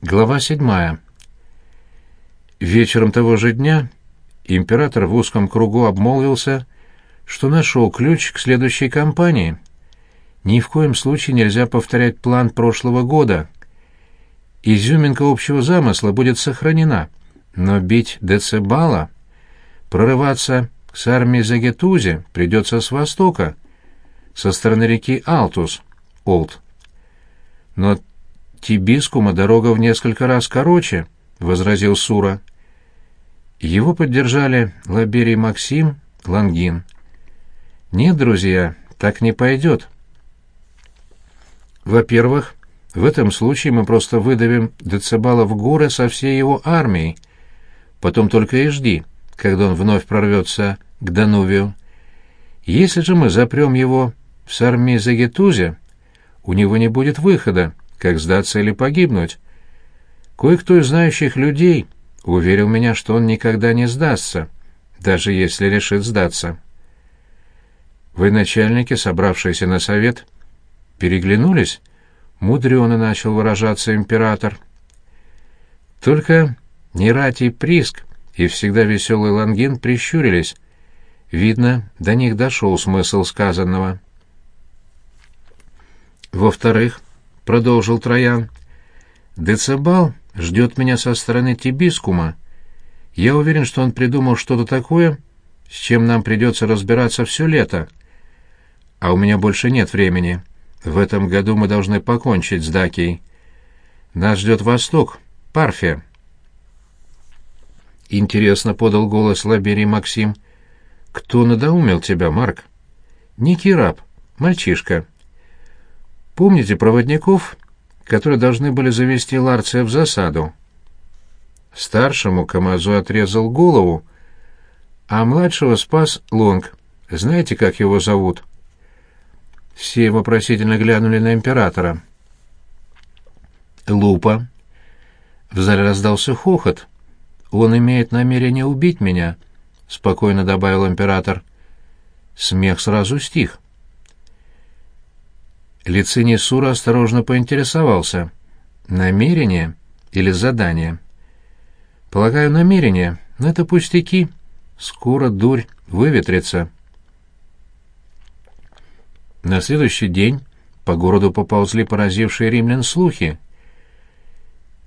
Глава седьмая. Вечером того же дня император в узком кругу обмолвился, что нашел ключ к следующей кампании. Ни в коем случае нельзя повторять план прошлого года. Изюминка общего замысла будет сохранена, но бить Децебала, прорываться с армией Загетузи придется с востока, со стороны реки Алтус, Олд. Но Тибискума дорога в несколько раз короче, — возразил Сура. Его поддержали Лаберий Максим, Лангин. Нет, друзья, так не пойдет. Во-первых, в этом случае мы просто выдавим Децибала в горы со всей его армией. Потом только и жди, когда он вновь прорвется к Данувию. Если же мы запрем его в армией Загетузе, у него не будет выхода, как сдаться или погибнуть. Кое-кто из знающих людей уверил меня, что он никогда не сдастся, даже если решит сдаться. Вы, начальники, собравшиеся на совет, переглянулись? Мудрено начал выражаться император. Только Нератий Приск и всегда веселый Лангин прищурились. Видно, до них дошел смысл сказанного. Во-вторых, продолжил Троян. Децибал ждет меня со стороны Тибискума. Я уверен, что он придумал что-то такое, с чем нам придется разбираться все лето. А у меня больше нет времени. В этом году мы должны покончить с Дакией. Нас ждет Восток, Парфия. Интересно, — подал голос Лаберий Максим. Кто надоумил тебя, Марк? Некий раб, мальчишка. Помните проводников, которые должны были завести Ларция в засаду? Старшему Камазу отрезал голову, а младшего спас Лонг. Знаете, как его зовут? Все вопросительно глянули на императора. Лупа. В зале раздался хохот. Он имеет намерение убить меня, спокойно добавил император. Смех сразу стих. Лициний Сура осторожно поинтересовался. «Намерение или задание?» «Полагаю, намерение, но это пустяки. Скоро дурь выветрится». На следующий день по городу поползли поразившие римлян слухи.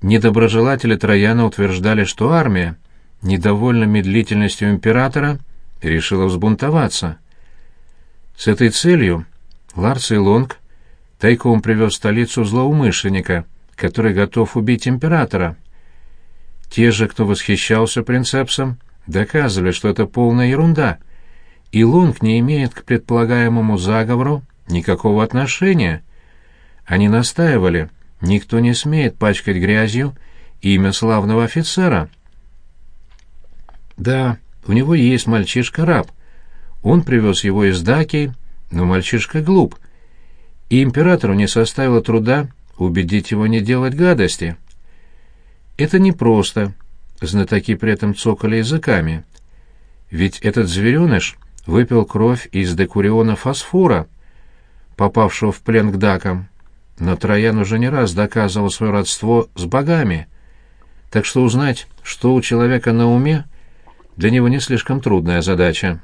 Недоброжелатели Трояна утверждали, что армия, недовольна медлительностью императора, решила взбунтоваться. С этой целью Ларс и Лонг тайком привез в столицу злоумышленника, который готов убить императора. Те же, кто восхищался принцепсом, доказывали, что это полная ерунда, и Лонг не имеет к предполагаемому заговору никакого отношения. Они настаивали, никто не смеет пачкать грязью имя славного офицера. Да, у него есть мальчишка-раб. Он привез его из Даки, но мальчишка глуп — и императору не составило труда убедить его не делать гадости. Это непросто, знатоки при этом цокали языками. Ведь этот звереныш выпил кровь из декуриона фосфора, попавшего в плен к дакам. Но Троян уже не раз доказывал свое родство с богами, так что узнать, что у человека на уме, для него не слишком трудная задача.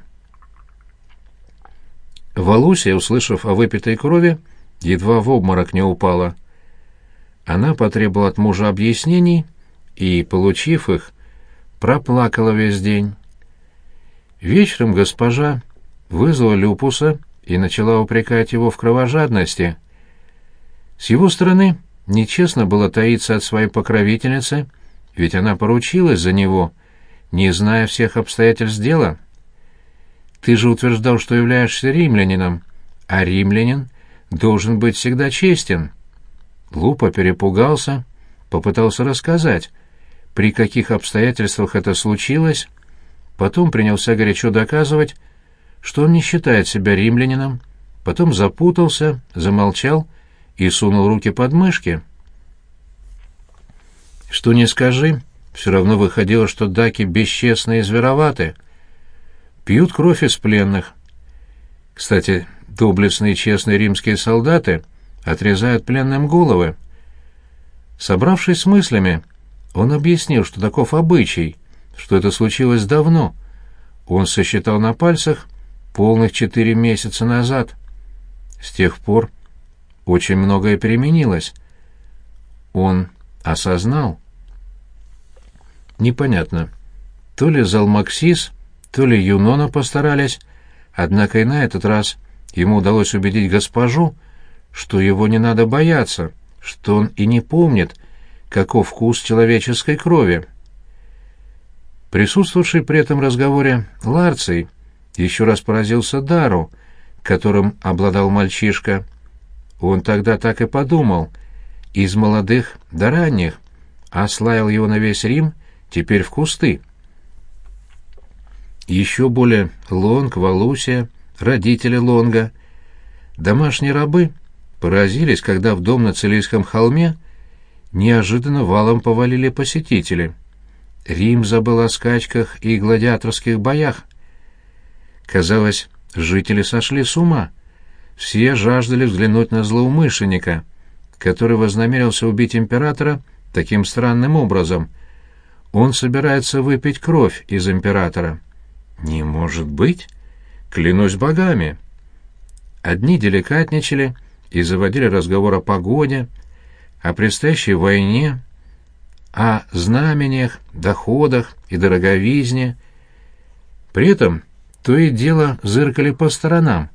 Валусия, услышав о выпитой крови, едва в обморок не упала. Она потребовала от мужа объяснений и, получив их, проплакала весь день. Вечером госпожа вызвала Люпуса и начала упрекать его в кровожадности. С его стороны нечестно было таиться от своей покровительницы, ведь она поручилась за него, не зная всех обстоятельств дела. Ты же утверждал, что являешься римлянином, а римлянин должен быть всегда честен. Лупа перепугался, попытался рассказать, при каких обстоятельствах это случилось, потом принялся горячо доказывать, что он не считает себя римлянином, потом запутался, замолчал и сунул руки под мышки. Что не скажи, все равно выходило, что даки бесчестные и звероваты. Пьют кровь из пленных. Кстати, доблестные честные римские солдаты отрезают пленным головы. Собравшись с мыслями, он объяснил, что таков обычай, что это случилось давно. Он сосчитал на пальцах полных четыре месяца назад. С тех пор очень многое переменилось. Он осознал. Непонятно, то ли Залмаксис, то ли Юнона постарались, однако и на этот раз ему удалось убедить госпожу, что его не надо бояться, что он и не помнит, каков вкус человеческой крови. Присутствовавший при этом разговоре Ларций еще раз поразился дару, которым обладал мальчишка. Он тогда так и подумал, из молодых до ранних, славил его на весь Рим теперь в кусты. Еще более Лонг, Валусия, родители Лонга, домашние рабы поразились, когда в дом на Целийском холме неожиданно валом повалили посетители. Рим забыл о скачках и гладиаторских боях. Казалось, жители сошли с ума. Все жаждали взглянуть на злоумышленника, который вознамерился убить императора таким странным образом. Он собирается выпить кровь из императора. Не может быть? Клянусь богами. Одни деликатничали и заводили разговор о погоде, о предстоящей войне, о знамениях, доходах и дороговизне. При этом то и дело зыркали по сторонам,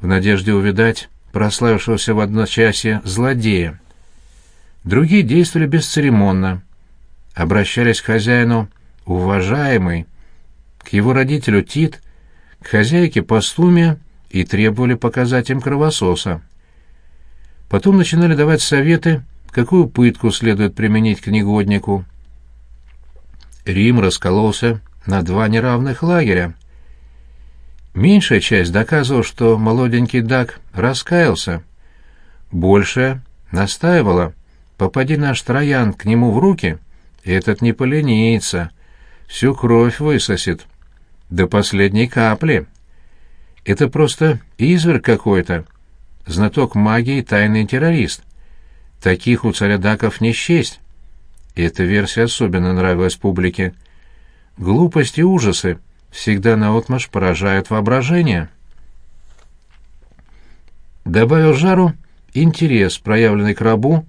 в надежде увидать прославившегося в одночасье злодея. Другие действовали бесцеремонно, обращались к хозяину «уважаемый», к его родителю Тит, к хозяйке Пастуме и требовали показать им кровососа. Потом начинали давать советы, какую пытку следует применить к негоднику. Рим раскололся на два неравных лагеря. Меньшая часть доказывала, что молоденький Дак раскаялся. Большая настаивала, попади наш Троян к нему в руки, этот не поленится, всю кровь высосет. До последней капли. Это просто изверг какой-то знаток магии, тайный террорист. Таких у царя Даков не счесть. Эта версия особенно нравилась публике. Глупости и ужасы всегда наотмашь поражают воображение. Добавил жару интерес, проявленный к рабу,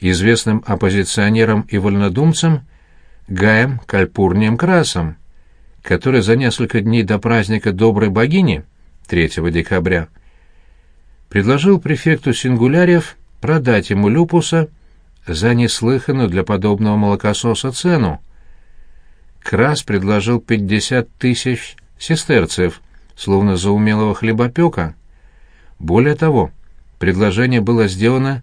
известным оппозиционерам и вольнодумцам Гаем Кальпурнием Красом, который за несколько дней до праздника Доброй Богини, 3 декабря, предложил префекту Сингуляриев продать ему люпуса за неслыханную для подобного молокососа цену. Крас предложил пятьдесят тысяч сестерцев, словно за умелого хлебопека. Более того, предложение было сделано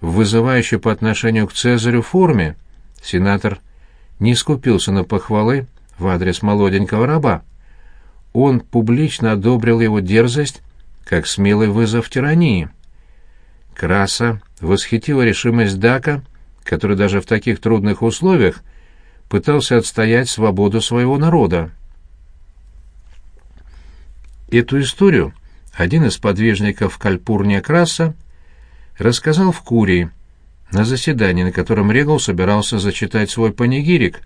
в вызывающей по отношению к Цезарю форме. Сенатор не скупился на похвалы в адрес молоденького раба. Он публично одобрил его дерзость как смелый вызов тирании. Краса восхитила решимость Дака, который даже в таких трудных условиях пытался отстоять свободу своего народа. Эту историю один из подвижников Кальпурния Краса рассказал в Курии, на заседании, на котором Регал собирался зачитать свой панигирик.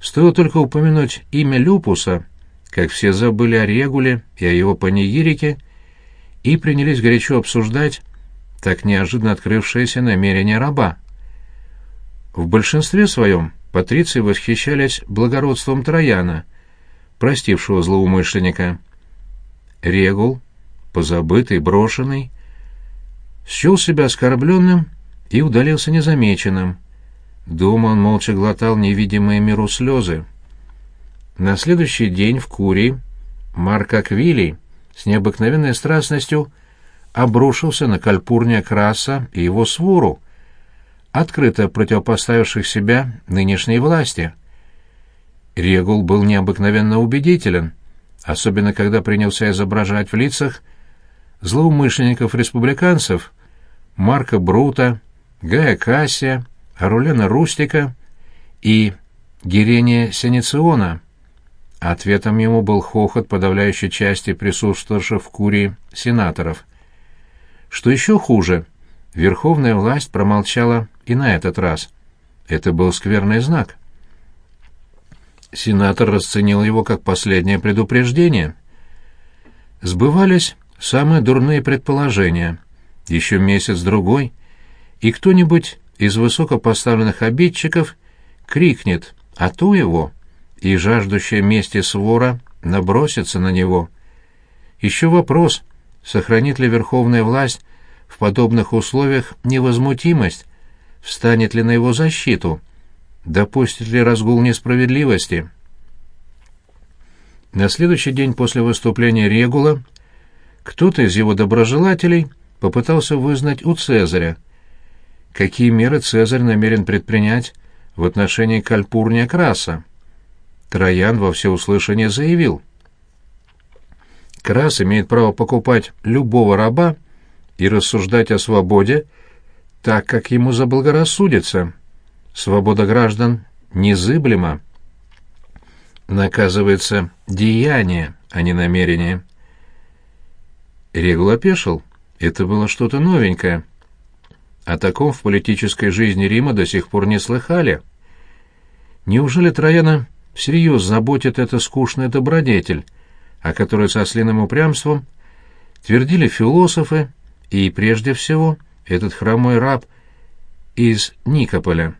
Стоило только упомянуть имя Люпуса, как все забыли о Регуле и о его панигирике и принялись горячо обсуждать так неожиданно открывшееся намерение раба. В большинстве своем патриции восхищались благородством Трояна, простившего злоумышленника. Регул, позабытый, брошенный, счел себя оскорбленным и удалился незамеченным. Дома он молча глотал невидимые миру слезы. На следующий день в Курии Марк Аквилий с необыкновенной страстностью обрушился на Кальпурния Краса и его свору, открыто противопоставивших себя нынешней власти. Регул был необыкновенно убедителен, особенно когда принялся изображать в лицах злоумышленников-республиканцев Марка Брута, Гая Кассия, Арулена Рустика и Герения Сенециона. Ответом ему был хохот подавляющей части присутствовавших в Курии сенаторов. Что еще хуже, верховная власть промолчала и на этот раз. Это был скверный знак. Сенатор расценил его как последнее предупреждение. Сбывались самые дурные предположения. Еще месяц-другой, и кто-нибудь из высокопоставленных обидчиков крикнет «А то его!» и жаждущая мести свора набросится на него. Еще вопрос, сохранит ли верховная власть в подобных условиях невозмутимость, встанет ли на его защиту, допустит ли разгул несправедливости. На следующий день после выступления Регула кто-то из его доброжелателей попытался вызнать у Цезаря, какие меры Цезарь намерен предпринять в отношении Кальпурния Краса. Троян во всеуслышание заявил. Крас имеет право покупать любого раба и рассуждать о свободе так, как ему заблагорассудится. Свобода граждан незыблема. Наказывается деяние, а не намерение. Регул опешил. Это было что-то новенькое. О таком в политической жизни Рима до сих пор не слыхали. Неужели Трояна всерьез заботит эта скучная добродетель, о которой со слиным упрямством твердили философы и, прежде всего, этот хромой раб из Никополя?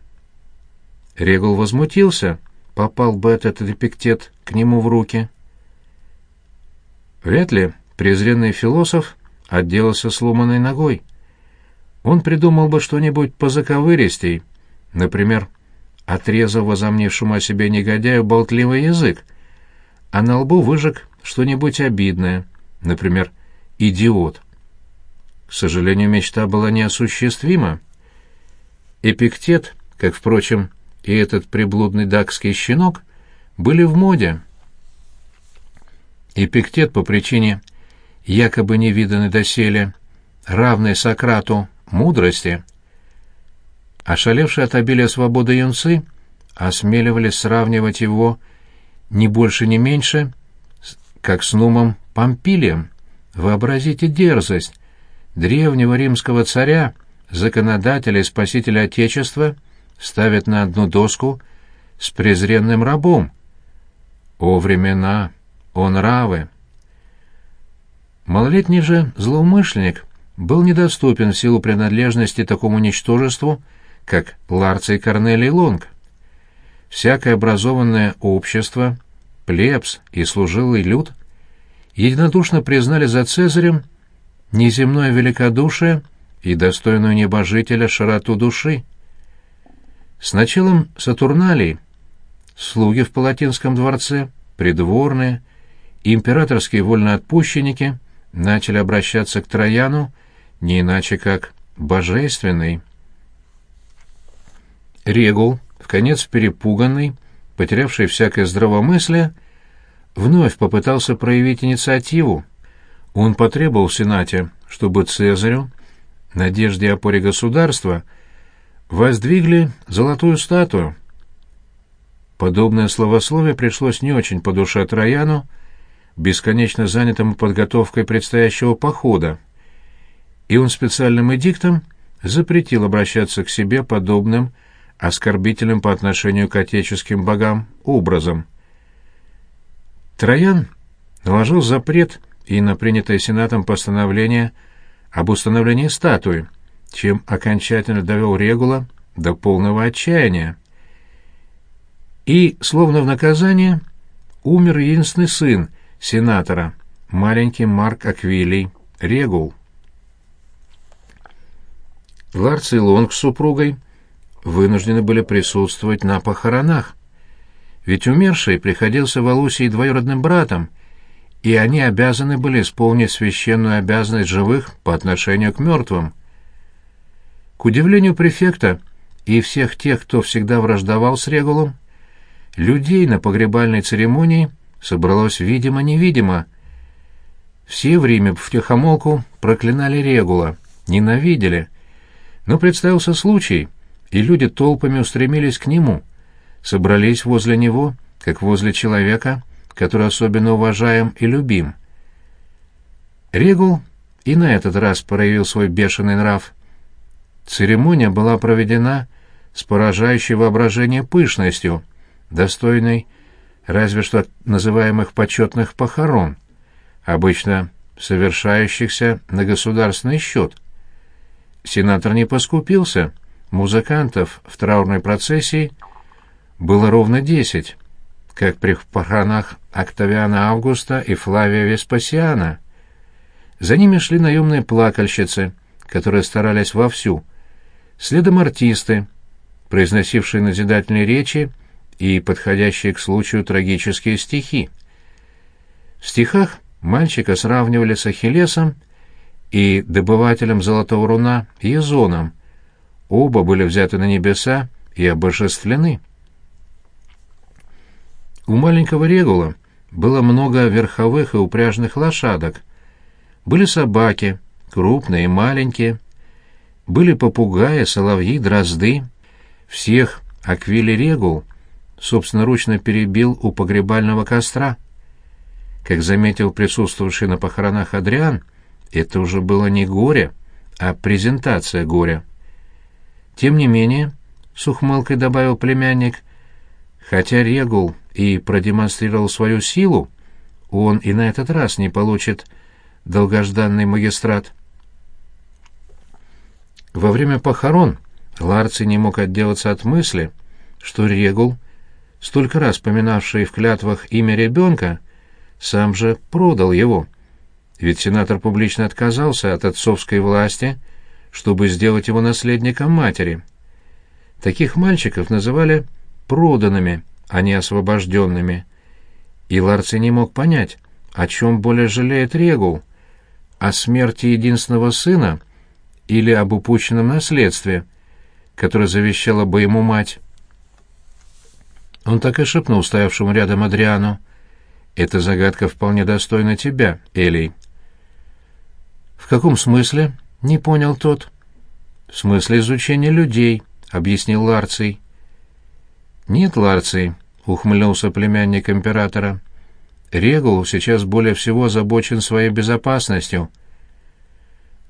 Регул возмутился, попал бы этот эпиктет к нему в руки. Вряд ли презренный философ отделался сломанной ногой. Он придумал бы что-нибудь позаковыристей, например, отрезав возомнившему о себе негодяю болтливый язык, а на лбу выжег что-нибудь обидное, например, «идиот». К сожалению, мечта была неосуществима. Эпиктет, как, впрочем, и этот приблудный дакский щенок, были в моде. Эпиктет по причине якобы невиданной доселе, равной Сократу мудрости, ошалевшие от обилия свободы юнцы осмеливались сравнивать его не больше, не меньше, как с Нумом Помпилием. Вообразите дерзость древнего римского царя, законодателя и спасителя Отечества, ставят на одну доску с презренным рабом. О времена, о нравы! Малолетний же злоумышленник был недоступен в силу принадлежности такому ничтожеству, как Ларций Корнелий Лонг. Всякое образованное общество, плебс и служилый люд единодушно признали за Цезарем неземное великодушие и достойную небожителя широту души. С началом Сатурналии слуги в Палатинском дворце, придворные, императорские вольноотпущенники начали обращаться к Трояну не иначе как божественный. Регул, в конец перепуганный, потерявший всякое здравомыслие, вновь попытался проявить инициативу. Он потребовал в Сенате, чтобы Цезарю, надежде и опоре государства, воздвигли золотую статую. Подобное словословие пришлось не очень по душе Трояну, бесконечно занятому подготовкой предстоящего похода и он специальным эдиктом запретил обращаться к себе подобным оскорбительным по отношению к отеческим богам образом. Троян наложил запрет и на принятое Сенатом постановление об установлении статуи, чем окончательно довел Регула до полного отчаяния. И, словно в наказание, умер единственный сын сенатора, маленький Марк Аквилий, Регул. Ларц и Лонг с супругой вынуждены были присутствовать на похоронах. Ведь умерший приходился Валусии двоюродным братом, и они обязаны были исполнить священную обязанность живых по отношению к мертвым. К удивлению префекта и всех тех, кто всегда враждовал с Регулом, людей на погребальной церемонии собралось видимо-невидимо. Все в Риме втихомолку проклинали Регула, ненавидели — но представился случай, и люди толпами устремились к нему, собрались возле него, как возле человека, который особенно уважаем и любим. Регул и на этот раз проявил свой бешеный нрав. Церемония была проведена с поражающей воображение пышностью, достойной разве что называемых почетных похорон, обычно совершающихся на государственный счет. Сенатор не поскупился, музыкантов в траурной процессии было ровно десять, как при похоронах Октавиана Августа и Флавия Веспасиана. За ними шли наемные плакальщицы, которые старались вовсю, следом артисты, произносившие назидательные речи и подходящие к случаю трагические стихи. В стихах мальчика сравнивали с Ахиллесом и добывателем золотого руна Езоном. Оба были взяты на небеса и обожествлены. У маленького Регула было много верховых и упряжных лошадок. Были собаки, крупные и маленькие. Были попугаи, соловьи, дрозды. Всех Аквили Регул собственноручно перебил у погребального костра. Как заметил присутствовавший на похоронах Адриан, это уже было не горе, а презентация горя. Тем не менее, с ухмылкой добавил племянник, хотя Регул и продемонстрировал свою силу, он и на этот раз не получит долгожданный магистрат. Во время похорон Ларци не мог отделаться от мысли, что Регул — столько раз поминавший в клятвах имя ребенка, сам же продал его. Ведь сенатор публично отказался от отцовской власти, чтобы сделать его наследником матери. Таких мальчиков называли проданными, а не освобожденными. И Ларци не мог понять, о чем более жалеет Регул, о смерти единственного сына или об упущенном наследстве, которое завещала бы ему мать. Он так и шепнул стоявшему рядом Адриану. «Эта загадка вполне достойна тебя, Элей». «В каком смысле?» — не понял тот. «В смысле изучения людей», — объяснил Ларций. «Нет, Ларций», — ухмыльнулся племянник императора. «Регул сейчас более всего озабочен своей безопасностью.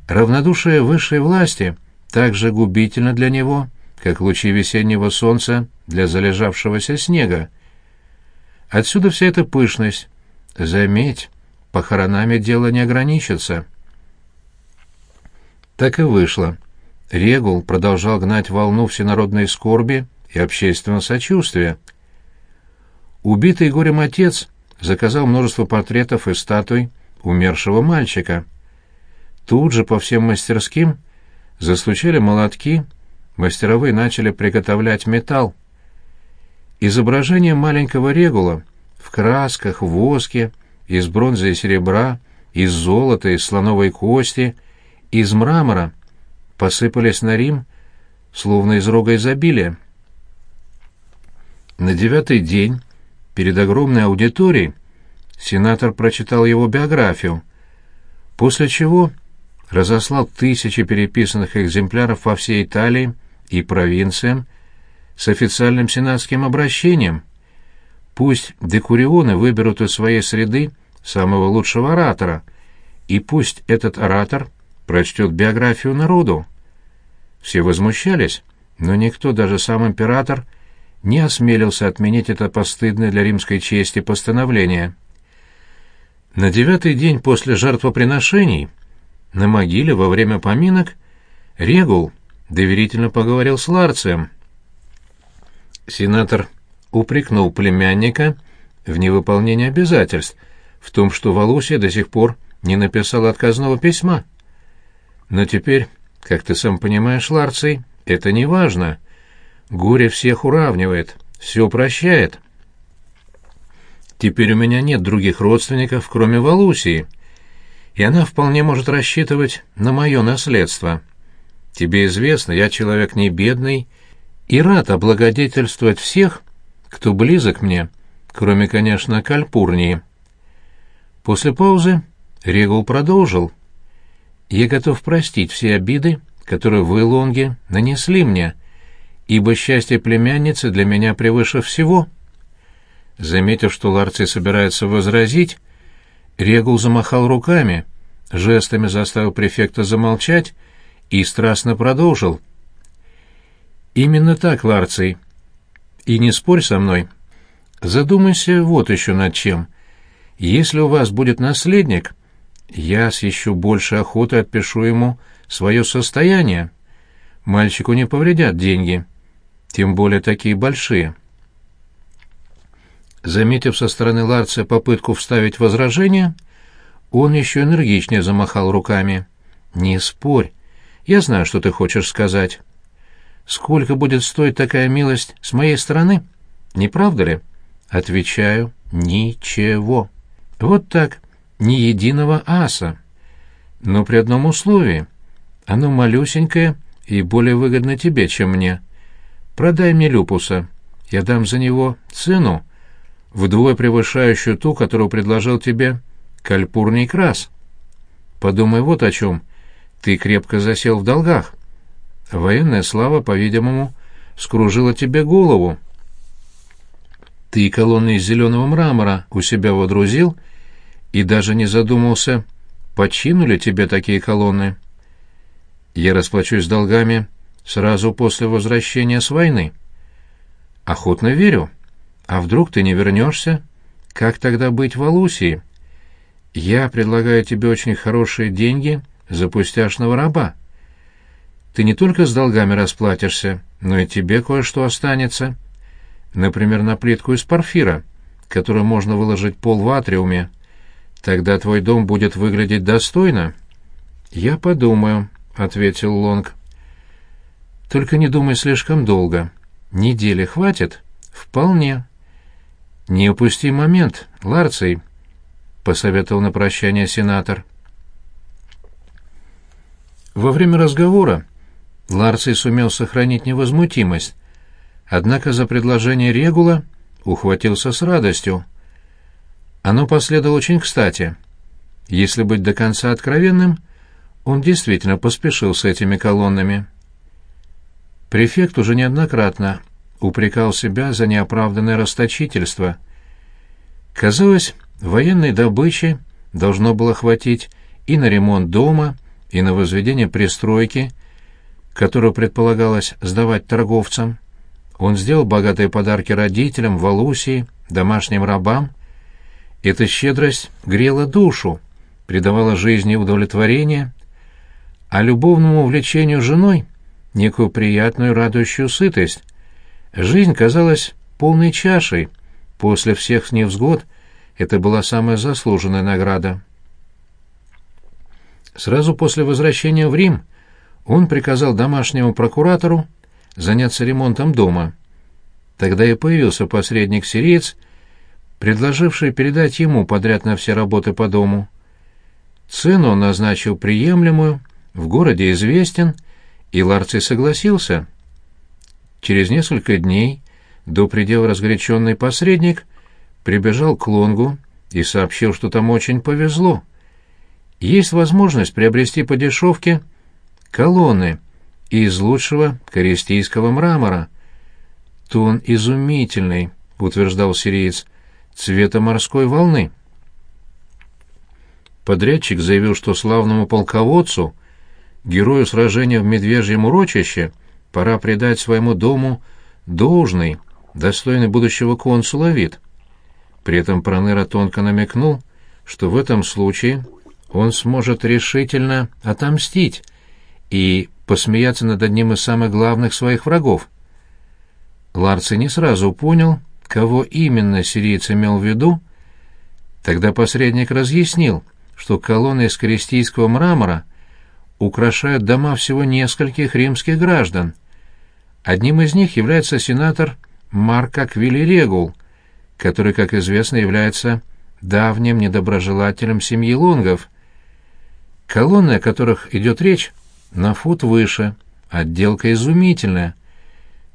Равнодушие высшей власти так же губительно для него, как лучи весеннего солнца для залежавшегося снега. Отсюда вся эта пышность. Заметь, похоронами дело не ограничится. Так и вышло. Регул продолжал гнать волну всенародной скорби и общественного сочувствия. Убитый горем отец заказал множество портретов и статуй умершего мальчика. Тут же по всем мастерским застучали молотки, мастеровые начали приготовлять металл. Изображение маленького регула в красках, в воске, из бронзы и серебра, из золота, из слоновой кости, из мрамора посыпались на Рим, словно из рога изобилия. На девятый день, перед огромной аудиторией, сенатор прочитал его биографию, после чего разослал тысячи переписанных экземпляров во всей Италии и провинциям с официальным сенатским обращением. Пусть декурионы выберут из своей среды самого лучшего оратора, и пусть этот оратор прочтет биографию народу. Все возмущались, но никто, даже сам император, не осмелился отменить это постыдное для римской чести постановление. На девятый день после жертвоприношений на могиле во время поминок Регул доверительно поговорил с Ларцием. Сенатор упрекнул племянника в невыполнении обязательств, в том, что Валусия до сих пор не написала отказного письма. Но теперь, как ты сам понимаешь, Ларций, это не важно. Горе всех уравнивает, все прощает. Теперь у меня нет других родственников, кроме Валусии, и она вполне может рассчитывать на мое наследство. Тебе известно, я человек не бедный и рад облагодетельствовать всех, кто близок мне, кроме, конечно, Кальпурнии. После паузы Регул продолжил. «Я готов простить все обиды, которые вы, Лонги, нанесли мне, ибо счастье племянницы для меня превыше всего». Заметив, что Ларций собирается возразить, Регул замахал руками, жестами заставил префекта замолчать и страстно продолжил — Именно так, Ларций. И не спорь со мной. Задумайся вот еще над чем. Если у вас будет наследник, я с еще большей охотой отпишу ему свое состояние. Мальчику не повредят деньги, тем более такие большие. Заметив со стороны Ларция попытку вставить возражение, он еще энергичнее замахал руками. «Не спорь. Я знаю, что ты хочешь сказать. Сколько будет стоить такая милость с моей стороны? Не правда ли?» Отвечаю, «Ничего». Вот так, ни единого аса. Но при одном условии. Оно малюсенькое и более выгодно тебе, чем мне. Продай мне люпуса. Я дам за него цену, вдвое превышающую ту, которую предложил тебе Кальпурний Крас. Подумай вот о чем. Ты крепко засел в долгах. Военная слава, по-видимому, скружила тебе голову. Ты колонны из зеленого мрамора у себя водрузил и даже не задумался, почину ли тебе такие колонны. Я расплачусь долгами сразу после возвращения с войны. Охотно верю. А вдруг ты не вернешься? Как тогда быть в Алусии? Я предлагаю тебе очень хорошие деньги за пустяшного раба. Ты не только с долгами расплатишься, но и тебе кое-что останется. Например, на плитку из порфира, которую можно выложить пол в атриуме. Тогда твой дом будет выглядеть достойно. Я подумаю, ответил Лонг. Только не думай слишком долго. Недели хватит? Вполне. Не упусти момент, Ларций, посоветовал на прощание сенатор. Во время разговора Ларций сумел сохранить невозмутимость, однако за предложение Регула ухватился с радостью. Оно последовало очень кстати. Если быть до конца откровенным, он действительно поспешил с этими колоннами. Префект уже неоднократно упрекал себя за неоправданное расточительство. Казалось, военной добычи должно было хватить и на ремонт дома, и на возведение пристройки, которую предполагалось сдавать торговцам. Он сделал богатые подарки родителям в Алусии, домашним рабам. Эта щедрость грела душу, придавала жизни удовлетворение, а любовному увлечению женой некую приятную радующую сытость. Жизнь казалась полной чашей. После всех невзгод это была самая заслуженная награда. Сразу после возвращения в Рим он приказал домашнему прокуратору заняться ремонтом дома. Тогда и появился посредник-сириец, предложивший передать ему подряд на все работы по дому. Цену он назначил приемлемую, в городе известен, и Ларций согласился. Через несколько дней до предела разгоряченный посредник прибежал к Лонгу и сообщил, что там очень повезло. Есть возможность приобрести по дешевке колонны из лучшего користийского мрамора. Тон изумительный, утверждал сириец, цвета морской волны. Подрядчик заявил, что славному полководцу герою сражения в Медвежьем урочище пора придать своему дому должный, достойный будущего консула вид. При этом Проныра тонко намекнул, что в этом случае он сможет решительно отомстить и посмеяться над одним из самых главных своих врагов. Ларци не сразу понял, кого именно сириец имел в виду, тогда посредник разъяснил, что колонны из крестийского мрамора украшают дома всего нескольких римских граждан. Одним из них является сенатор Марк Аквили Регул, который, как известно, является давним недоброжелателем семьи Лонгов. Колонны, о которых идет речь, на фут выше, отделка изумительная.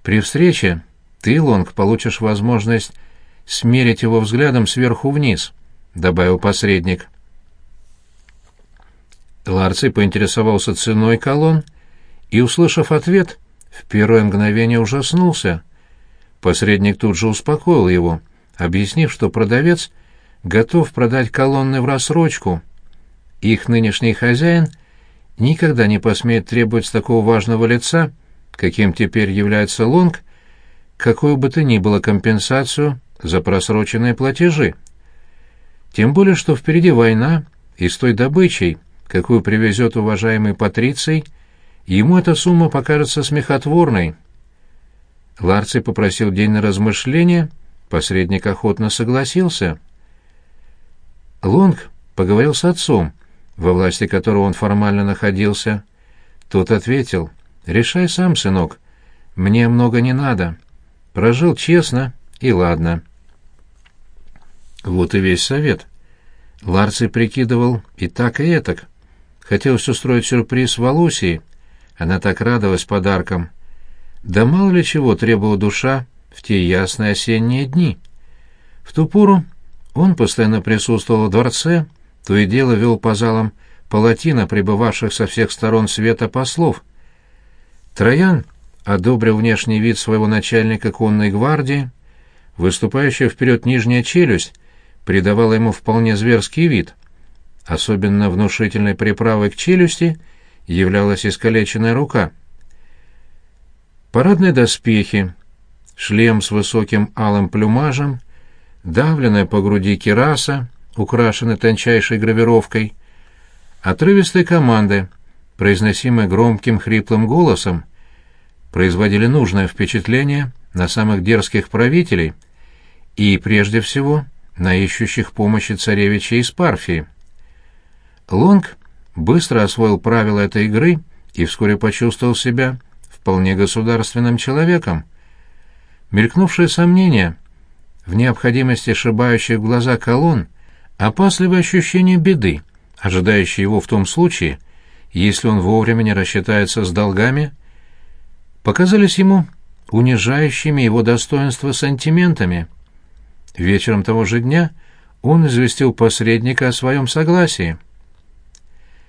При встрече ты, Лонг, получишь возможность смерить его взглядом сверху вниз, — добавил посредник. Ларций поинтересовался ценой колонн и, услышав ответ, в первое мгновение ужаснулся. Посредник тут же успокоил его, объяснив, что продавец готов продать колонны в рассрочку. Их нынешний хозяин никогда не посмеет требовать с такого важного лица каким теперь является Лонг, какую бы то ни было компенсацию за просроченные платежи. Тем более, что впереди война, и с той добычей, какую привезет уважаемый Патриций, ему эта сумма покажется смехотворной. Ларций попросил день на размышление, посредник охотно согласился. Лонг поговорил с отцом, во власти которого он формально находился. Тот ответил, «Решай сам, сынок, мне много не надо. Прожил честно, и ладно». Вот и весь совет. Ларций прикидывал и так, и этак. Хотелось устроить сюрприз Валусии. Она так радовалась подаркам. Да мало ли чего требовала душа в те ясные осенние дни. В ту пору он постоянно присутствовал в дворце, то и дело вел по залам палатина, прибывавших со всех сторон света послов. Троян одобрил внешний вид своего начальника конной гвардии, выступающая вперед нижняя челюсть придавала ему вполне зверский вид. Особенно внушительной приправой к челюсти являлась искалеченная рука. Парадные доспехи, шлем с высоким алым плюмажем, давленная по груди кираса, украшенная тончайшей гравировкой, отрывистые команды, произносимые громким хриплым голосом, производили нужное впечатление на самых дерзких правителей и, прежде всего, на ищущих помощи царевича из Парфии. Лонг быстро освоил правила этой игры и вскоре почувствовал себя вполне государственным человеком. Мелькнувшее сомнение в необходимости шибающих глаза колонн, опасливое ощущение беды, ожидающее его в том случае, если он вовремя не рассчитается с долгами, показались ему унижающими его достоинство сантиментами. Вечером того же дня он известил посредника о своем согласии —